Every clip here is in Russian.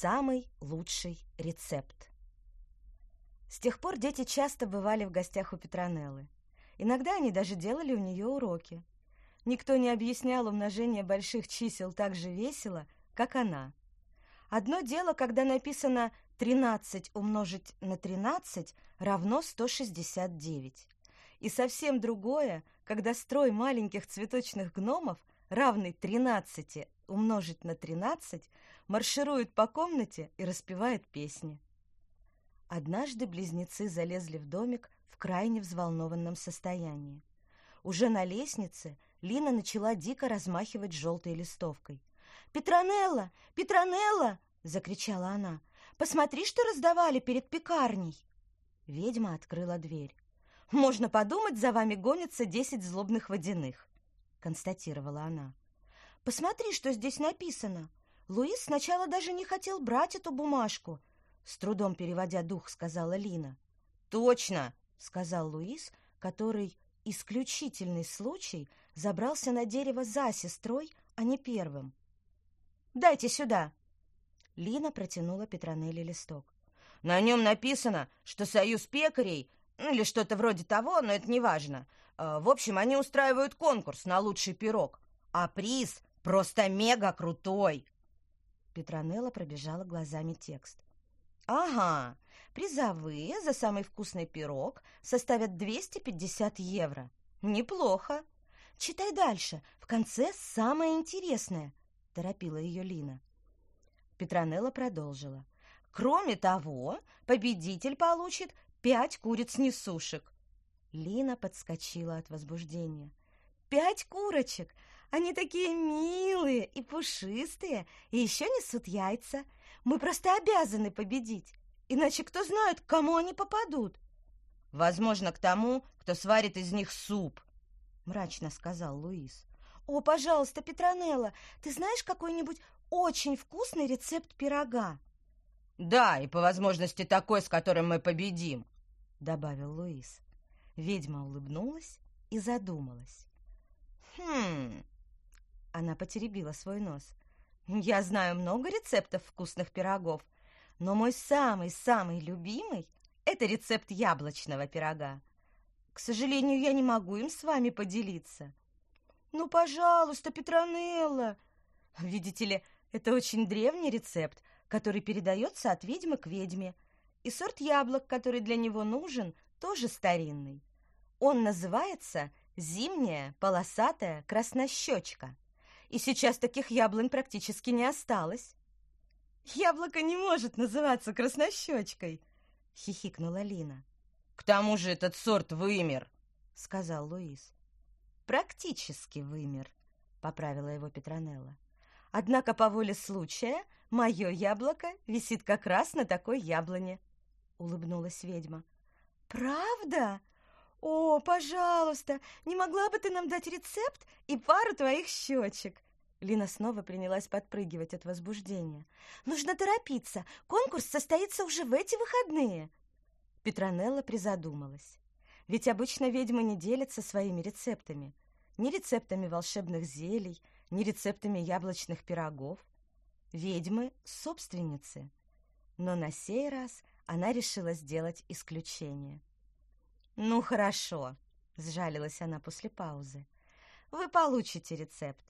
самый лучший рецепт. С тех пор дети часто бывали в гостях у Петронеллы. Иногда они даже делали у нее уроки. Никто не объяснял умножение больших чисел так же весело, как она. Одно дело, когда написано 13 умножить на 13 равно 169. И совсем другое, когда строй маленьких цветочных гномов, равный 13 умножить на 13, марширует по комнате и распевает песни. Однажды близнецы залезли в домик в крайне взволнованном состоянии. Уже на лестнице Лина начала дико размахивать желтой листовкой. «Петронелла! Петронелла!» — закричала она. «Посмотри, что раздавали перед пекарней!» Ведьма открыла дверь. «Можно подумать, за вами гонятся десять злобных водяных», — констатировала она. «Посмотри, что здесь написано. Луис сначала даже не хотел брать эту бумажку, с трудом переводя дух, сказала Лина. Точно, сказал Луис, который исключительный случай забрался на дерево за сестрой, а не первым. Дайте сюда. Лина протянула Петронелли листок. На нем написано, что союз пекарей ну, или что-то вроде того, но это не важно. А, в общем, они устраивают конкурс на лучший пирог, а приз просто мега крутой. Петронелла пробежала глазами текст. Ага, призовые за самый вкусный пирог составят 250 евро. Неплохо. Читай дальше, в конце самое интересное, торопила ее Лина. Петронелла продолжила. Кроме того, победитель получит пять куриц-несушек. Лина подскочила от возбуждения. Пять курочек! Они такие милые и пушистые, и еще несут яйца. Мы просто обязаны победить, иначе кто знает, к кому они попадут. Возможно, к тому, кто сварит из них суп, мрачно сказал Луис. О, пожалуйста, Петронелла, ты знаешь какой-нибудь очень вкусный рецепт пирога? Да, и по возможности такой, с которым мы победим, добавил Луис. Ведьма улыбнулась и задумалась. Хм. Она потеребила свой нос. Я знаю много рецептов вкусных пирогов, но мой самый-самый любимый — это рецепт яблочного пирога. К сожалению, я не могу им с вами поделиться. Ну, пожалуйста, Петронелла. Видите ли, это очень древний рецепт, который передается от ведьмы к ведьме. И сорт яблок, который для него нужен, тоже старинный. Он называется зимняя полосатая краснощечка и сейчас таких яблонь практически не осталось. Яблоко не может называться краснощечкой, хихикнула Лина. К тому же этот сорт вымер, сказал Луис. Практически вымер, поправила его Петронелла. Однако по воле случая мое яблоко висит как раз на такой яблоне, улыбнулась ведьма. Правда? «О, пожалуйста, не могла бы ты нам дать рецепт и пару твоих щечек?» Лина снова принялась подпрыгивать от возбуждения. «Нужно торопиться. Конкурс состоится уже в эти выходные». Петронелла призадумалась. Ведь обычно ведьмы не делятся своими рецептами. Ни рецептами волшебных зелий, ни рецептами яблочных пирогов. Ведьмы — собственницы. Но на сей раз она решила сделать исключение. «Ну, хорошо», — сжалилась она после паузы. «Вы получите рецепт.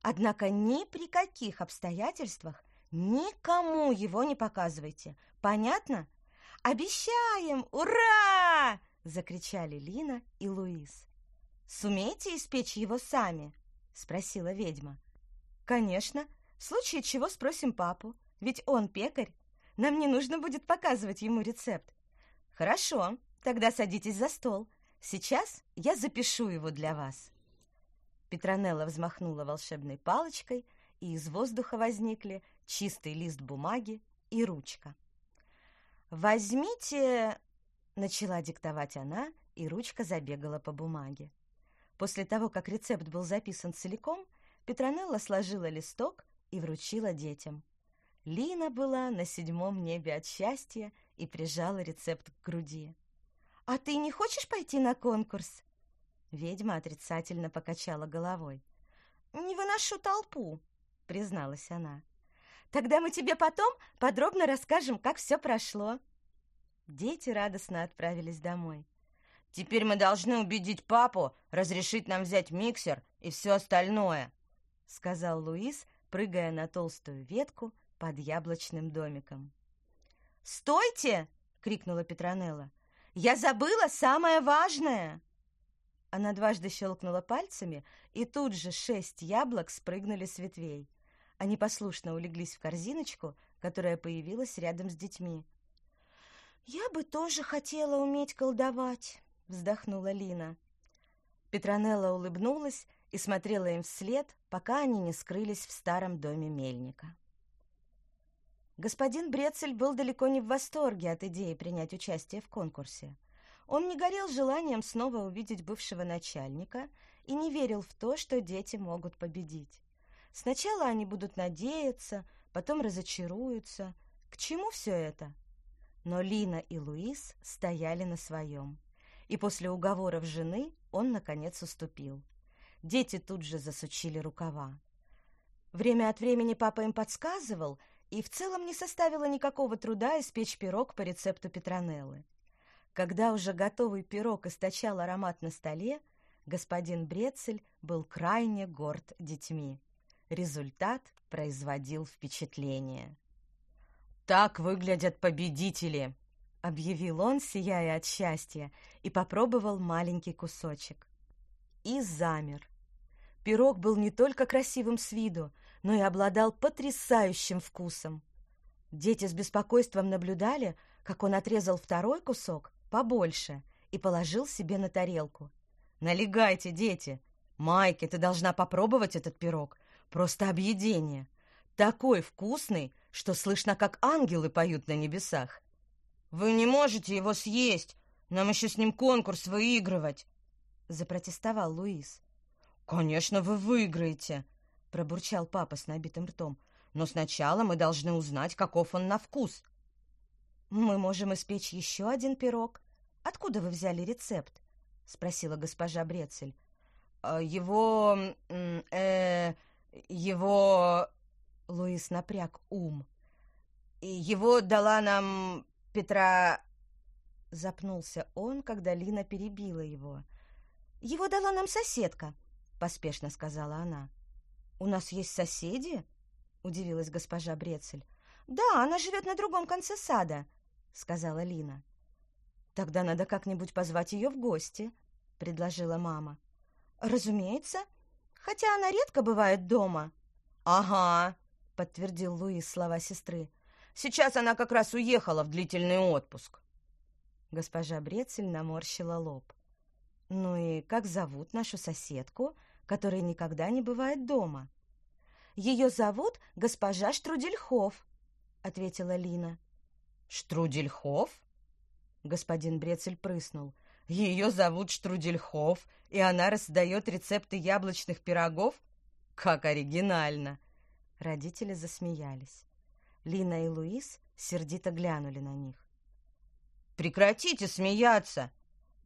Однако ни при каких обстоятельствах никому его не показывайте. Понятно? Обещаем! Ура!» — закричали Лина и Луис. «Сумеете испечь его сами?» — спросила ведьма. «Конечно. В случае чего спросим папу, ведь он пекарь. Нам не нужно будет показывать ему рецепт». «Хорошо», Тогда садитесь за стол. Сейчас я запишу его для вас. Петронелла взмахнула волшебной палочкой, и из воздуха возникли чистый лист бумаги и ручка. «Возьмите...» — начала диктовать она, и ручка забегала по бумаге. После того, как рецепт был записан целиком, Петронелла сложила листок и вручила детям. Лина была на седьмом небе от счастья и прижала рецепт к груди. «А ты не хочешь пойти на конкурс?» Ведьма отрицательно покачала головой. «Не выношу толпу», — призналась она. Тогда мы тебе потом подробно расскажем, как все прошло». Дети радостно отправились домой. «Теперь мы должны убедить папу разрешить нам взять миксер и все остальное», — сказал Луис, прыгая на толстую ветку под яблочным домиком. «Стойте!» — крикнула Петронелла. «Я забыла самое важное!» Она дважды щелкнула пальцами, и тут же шесть яблок спрыгнули с ветвей. Они послушно улеглись в корзиночку, которая появилась рядом с детьми. «Я бы тоже хотела уметь колдовать», — вздохнула Лина. Петронелла улыбнулась и смотрела им вслед, пока они не скрылись в старом доме мельника. Господин Брецель был далеко не в восторге от идеи принять участие в конкурсе. Он не горел желанием снова увидеть бывшего начальника и не верил в то, что дети могут победить. Сначала они будут надеяться, потом разочаруются. К чему все это? Но Лина и Луис стояли на своем. И после уговоров жены он, наконец, уступил. Дети тут же засучили рукава. Время от времени папа им подсказывал, и в целом не составило никакого труда испечь пирог по рецепту Петронеллы. Когда уже готовый пирог источал аромат на столе, господин Брецель был крайне горд детьми. Результат производил впечатление. «Так выглядят победители!» — объявил он, сияя от счастья, и попробовал маленький кусочек. И замер. Пирог был не только красивым с виду, но и обладал потрясающим вкусом. Дети с беспокойством наблюдали, как он отрезал второй кусок, побольше, и положил себе на тарелку. «Налегайте, дети! Майки, ты должна попробовать этот пирог. Просто объедение. Такой вкусный, что слышно, как ангелы поют на небесах. Вы не можете его съесть. Нам еще с ним конкурс выигрывать, запротестовал Луис. Конечно, вы выиграете, пробурчал папа с набитым ртом. Но сначала мы должны узнать, каков он на вкус. Мы можем испечь еще один пирог. Откуда вы взяли рецепт? спросила госпожа Брецель. «А, его э его... Луис напряг ум. Его дала нам Петра... Запнулся он, когда Лина перебила его. «Его дала нам соседка», — поспешно сказала она. «У нас есть соседи?» — удивилась госпожа Брецель. «Да, она живет на другом конце сада», — сказала Лина. «Тогда надо как-нибудь позвать ее в гости», — предложила мама. «Разумеется», хотя она редко бывает дома». «Ага», — подтвердил Луис слова сестры. «Сейчас она как раз уехала в длительный отпуск». Госпожа Брецель наморщила лоб. «Ну и как зовут нашу соседку, которая никогда не бывает дома?» «Ее зовут госпожа Штрудельхов», — ответила Лина. «Штрудельхов?» Господин Брецель прыснул. Ее зовут Штрудельхов, и она раздает рецепты яблочных пирогов? Как оригинально!» Родители засмеялись. Лина и Луис сердито глянули на них. «Прекратите смеяться!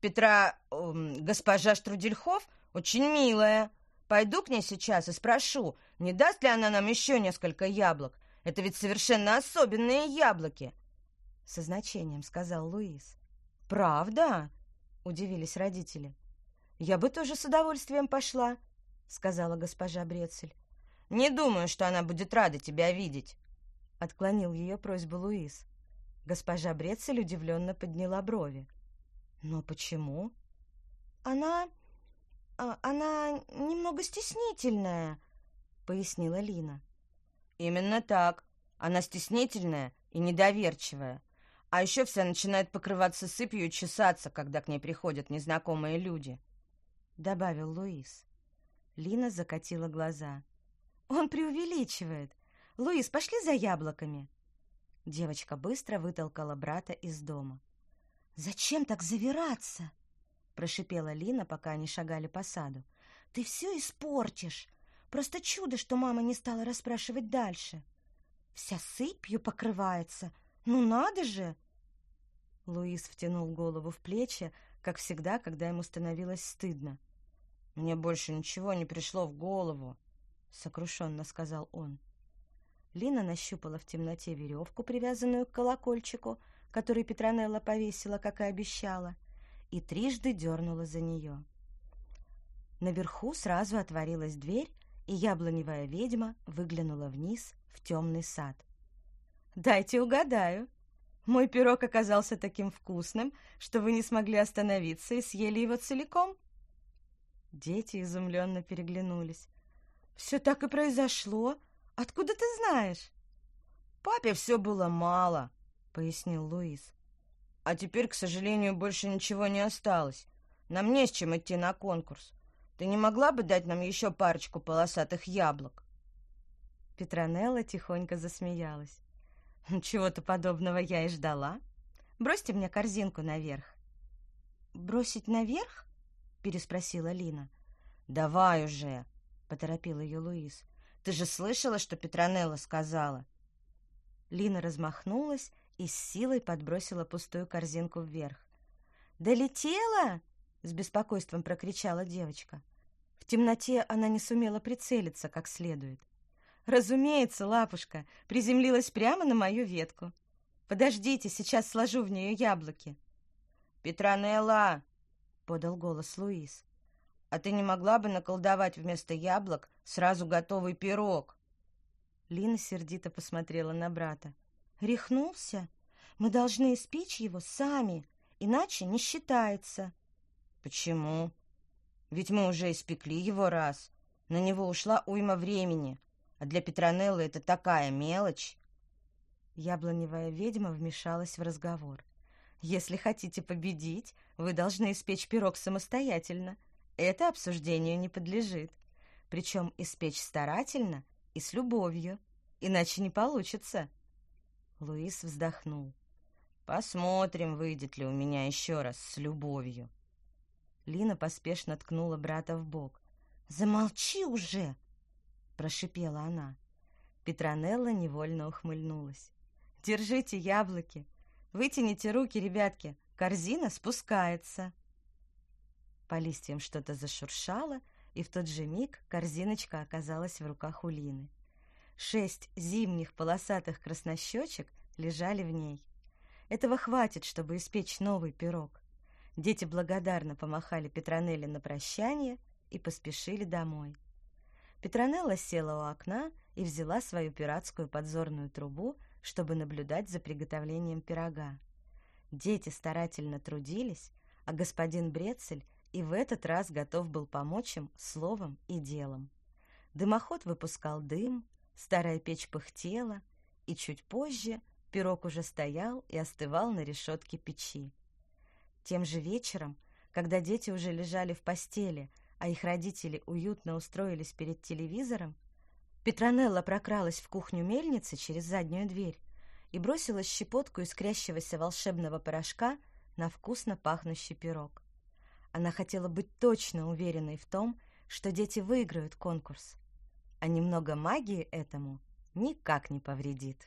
Петра... Э, госпожа Штрудельхов очень милая. Пойду к ней сейчас и спрошу, не даст ли она нам еще несколько яблок. Это ведь совершенно особенные яблоки!» Со значением сказал Луис. «Правда?» — удивились родители. «Я бы тоже с удовольствием пошла», — сказала госпожа Брецель. «Не думаю, что она будет рада тебя видеть», — отклонил ее просьбу Луис. Госпожа Брецель удивленно подняла брови. «Но почему?» «Она... А, она немного стеснительная», — пояснила Лина. «Именно так. Она стеснительная и недоверчивая. А еще вся начинает покрываться сыпью и чесаться, когда к ней приходят незнакомые люди», — добавил Луис. Лина закатила глаза. «Он преувеличивает. Луис, пошли за яблоками». Девочка быстро вытолкала брата из дома. «Зачем так завираться?» — прошипела Лина, пока они шагали по саду. «Ты все испортишь. Просто чудо, что мама не стала расспрашивать дальше. Вся сыпью покрывается. Ну надо же!» Луис втянул голову в плечи, как всегда, когда ему становилось стыдно. «Мне больше ничего не пришло в голову», — сокрушенно сказал он. Лина нащупала в темноте веревку, привязанную к колокольчику, который Петронелла повесила, как и обещала, и трижды дернула за нее. Наверху сразу отворилась дверь, и яблоневая ведьма выглянула вниз в темный сад. «Дайте угадаю. Мой пирог оказался таким вкусным, что вы не смогли остановиться и съели его целиком?» Дети изумленно переглянулись. «Все так и произошло. Откуда ты знаешь?» «Папе все было мало», — пояснил Луис. «А теперь, к сожалению, больше ничего не осталось. Нам не с чем идти на конкурс. Ты не могла бы дать нам еще парочку полосатых яблок?» Петронелла тихонько засмеялась. «Чего-то подобного я и ждала. Бросьте мне корзинку наверх». «Бросить наверх?» — переспросила Лина. «Давай уже!» — поторопил ее Луис. «Ты же слышала, что Петронелла сказала?» Лина размахнулась и с силой подбросила пустую корзинку вверх. «Долетела?» с беспокойством прокричала девочка. В темноте она не сумела прицелиться как следует. Разумеется, лапушка приземлилась прямо на мою ветку. Подождите, сейчас сложу в нее яблоки. Петронелла, подал голос Луис. А ты не могла бы наколдовать вместо яблок сразу готовый пирог? Лина сердито посмотрела на брата. Рехнулся? Мы должны испечь его сами, иначе не считается. Почему? Ведь мы уже испекли его раз. На него ушла уйма времени. А для Петронеллы это такая мелочь. Яблоневая ведьма вмешалась в разговор. Если хотите победить, вы должны испечь пирог самостоятельно. Это обсуждению не подлежит. Причем испечь старательно и с любовью, иначе не получится. Луис вздохнул. Посмотрим, выйдет ли у меня еще раз с любовью. Лина поспешно ткнула брата в бок. «Замолчи уже!» — прошипела она. Петронелла невольно ухмыльнулась. «Держите яблоки! Вытяните руки, ребятки! Корзина спускается!» По листьям что-то зашуршало, и в тот же миг корзиночка оказалась в руках у Лины. Шесть зимних полосатых краснощечек лежали в ней. Этого хватит, чтобы испечь новый пирог. Дети благодарно помахали Петронелле на прощание и поспешили домой. Петронелла села у окна и взяла свою пиратскую подзорную трубу, чтобы наблюдать за приготовлением пирога. Дети старательно трудились, а господин Брецель и в этот раз готов был помочь им словом и делом. Дымоход выпускал дым, старая печь пыхтела, и чуть позже пирог уже стоял и остывал на решетке печи. Тем же вечером, когда дети уже лежали в постели, а их родители уютно устроились перед телевизором, Петронелла прокралась в кухню мельницы через заднюю дверь и бросила щепотку искрящегося волшебного порошка на вкусно пахнущий пирог. Она хотела быть точно уверенной в том, что дети выиграют конкурс, а немного магии этому никак не повредит.